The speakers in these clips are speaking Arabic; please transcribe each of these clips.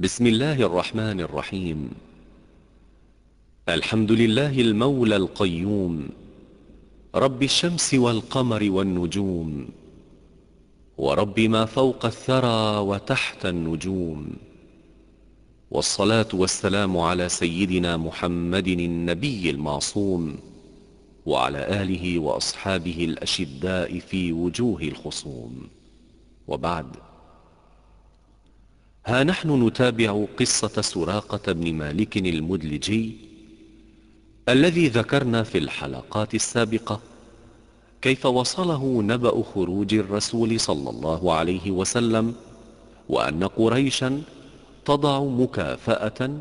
بسم الله الرحمن الرحيم. الحمد لله المولى القيوم. رب الشمس والقمر والنجوم. ورب ما فوق الثرى وتحت النجوم. والصلاة والسلام على سيدنا محمد النبي المعصوم وعلى آله وأصحابه الأشداء في وجوه الخصوم. وبعد. ها نحن نتابع قصة سراقة بن مالك المدلجي الذي ذكرنا في الحلقات السابقة. كيف وصله نبأ خروج الرسول صلى الله عليه وسلم وأن قريشا تضع مكافأة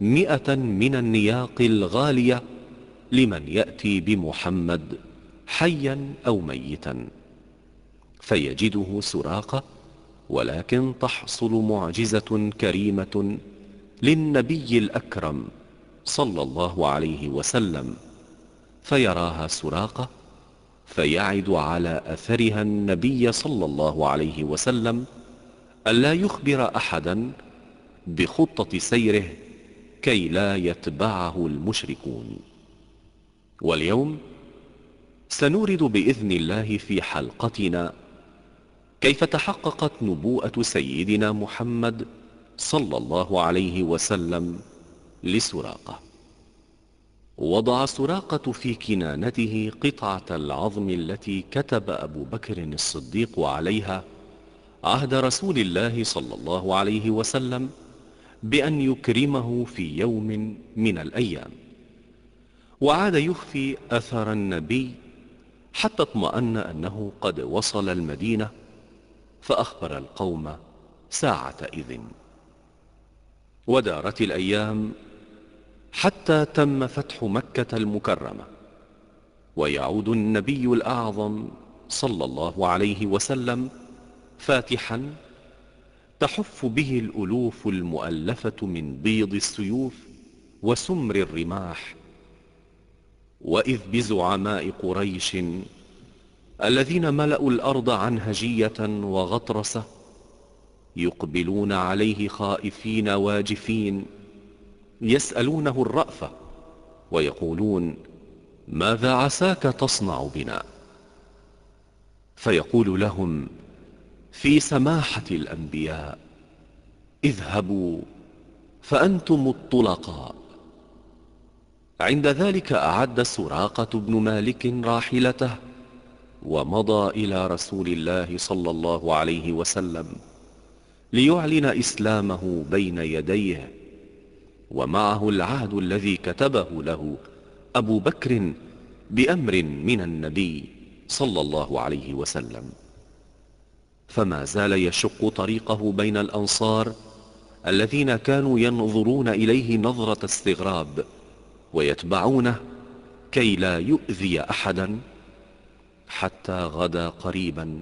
مئة من النياق الغالية لمن يأتي بمحمد حيا أو ميتا. فيجده سراقة ولكن تحصل معجزة كريمة للنبي الأكرم صلى الله عليه وسلم فيراها سراقة فيعد على أثرها النبي صلى الله عليه وسلم ألا يخبر أحدا بخطة سيره كي لا يتبعه المشركون. واليوم سنورد بإذن الله في حلقتنا كيف تحققت نبوءة سيدنا محمد صلى الله عليه وسلم لسراقة؟ وضع سراقة في كنانته قطعة العظم التي كتب أبو بكر الصديق عليها عهد رسول الله صلى الله عليه وسلم بأن يكرمه في يوم من الأيام. وعاد يخفي أثر النبي حتى اطمأن أنه قد وصل المدينة فأخبر القوم ساعة إذن. ودارت الأيام حتى تم فتح مكة المكرمة ويعود النبي الأعظم صلى الله عليه وسلم فاتحا تحف به الألوف المؤلفة من بيض السيوف وسمر الرماح. وإذ بزعماء قريش الذين ملأوا الأرض عنهجية وغطرسة يقبلون عليه خائفين واجفين يسألونه الرأفة ويقولون ماذا عساك تصنع بنا؟ فيقول لهم في سماحة الأنبياء اذهبوا فأنتم الطلقاء. عند ذلك أعد سراقة بن مالك راحلته ومضى إلى رسول الله صلى الله عليه وسلم ليعلن إسلامه بين يديه ومعه العهد الذي كتبه له أبو بكر بأمر من النبي صلى الله عليه وسلم. فما زال يشق طريقه بين الأنصار الذين كانوا ينظرون إليه نظرة استغراب ويتبعونه كي لا يؤذي أحدا حتى غدا قريبا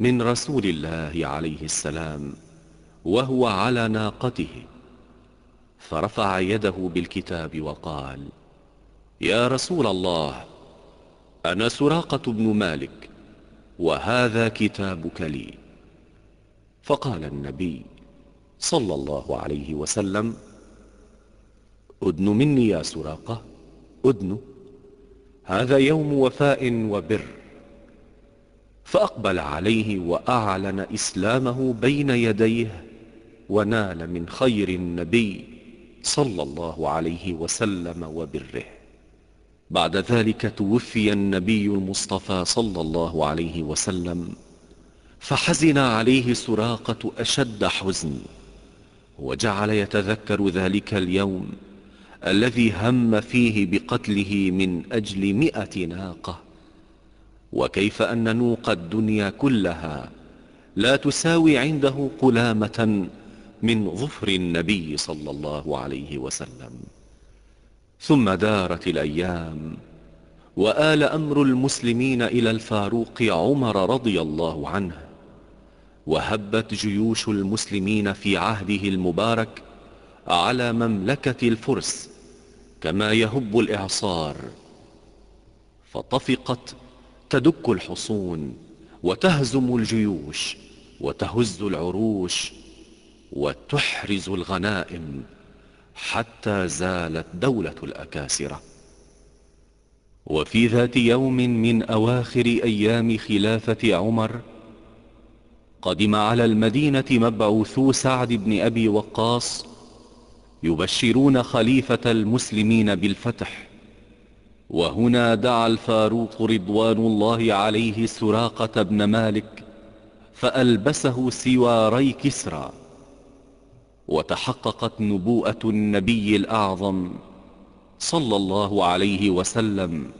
من رسول الله عليه السلام وهو على ناقته. فرفع يده بالكتاب وقال يا رسول الله أنا سراقة بن مالك وهذا كتابك لي. فقال النبي صلى الله عليه وسلم أدن مني يا سراقة أدن هذا يوم وفاء وبر. فأقبل عليه وأعلن إسلامه بين يديه ونال من خير النبي صلى الله عليه وسلم وبره. بعد ذلك توفي النبي المصطفى صلى الله عليه وسلم فحزن عليه سراقة أشد حزن وجعل يتذكر ذلك اليوم الذي هم فيه بقتله من أجل مئة ناقة. وكيف أن نوق الدنيا كلها لا تساوي عنده قلامة من ظفر النبي صلى الله عليه وسلم. ثم دارت الأيام وآل أمر المسلمين إلى الفاروق عمر رضي الله عنه وهبت جيوش المسلمين في عهده المبارك على مملكة الفرس كما يهب الإعصار. فطفقت تدك الحصون وتهزم الجيوش وتهز العروش وتحرز الغنائم حتى زالت دولة الأكاسرة. وفي ذات يوم من أواخر أيام خلافة عمر قدم على المدينة مبعوثو سعد بن أبي وقاص يبشرون خليفة المسلمين بالفتح. وهنا دعا الفاروق رضوان الله عليه سراقة بن مالك فألبسه سواري كسرى. وتحققت نبوءة النبي الأعظم صلى الله عليه وسلم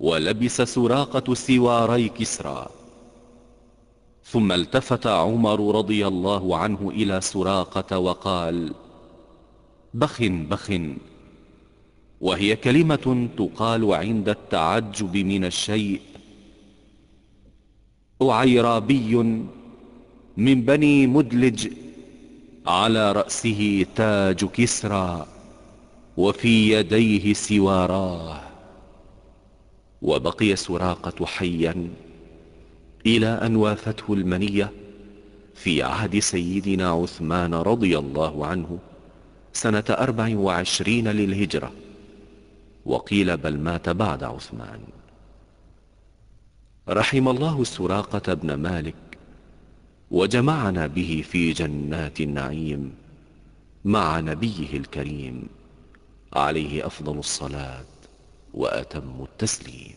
ولبس سراقة سواري كسرى. ثم التفت عمر رضي الله عنه إلى سراقة وقال بخ بخ وهي كلمة تقال عند التعجب من الشيء. أعيرابي من بني مدلج على رأسه تاج كسرى وفي يديه سواراه وبقي سراقة حيا إلى أن وافته المنية في عهد سيدنا عثمان رضي الله عنه سنة أربع وعشرين للهجرة. وقيل بل مات بعد عثمان. رحم الله سراقة بن مالك وجمعنا به في جنات النعيم مع نبيه الكريم عليه أفضل الصلاة وأتم التسليم.